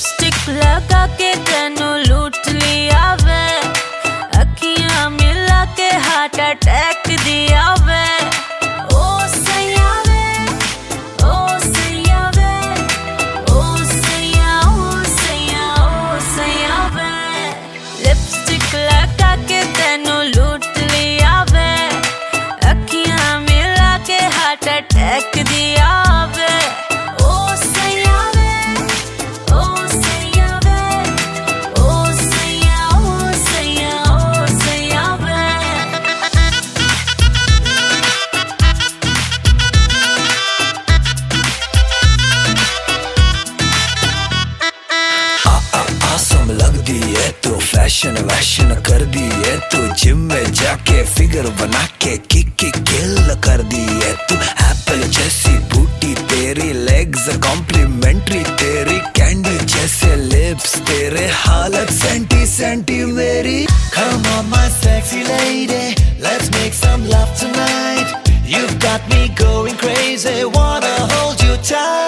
Lipstick लगा के तेनू लूट लिया वे। अखियाँ मिला के हार्ट अटैक दिया फ़ैशन वैशन कर दी है तो जिम में जाके फिगर बना के किक की किल कर दी है तू एप्पल जैसी बूटी तेरी लेग्स कॉम्प्लीमेंट्री तेरी कैंडल जैसे लिप्स तेरे हालत सेंटी सेंटी मेरी Come on my sexy lady Let's make some love tonight You've got me going crazy Wanna hold you tight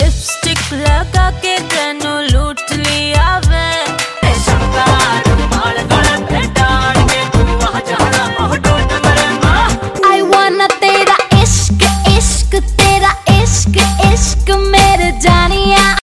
lipstick लगा के तेनू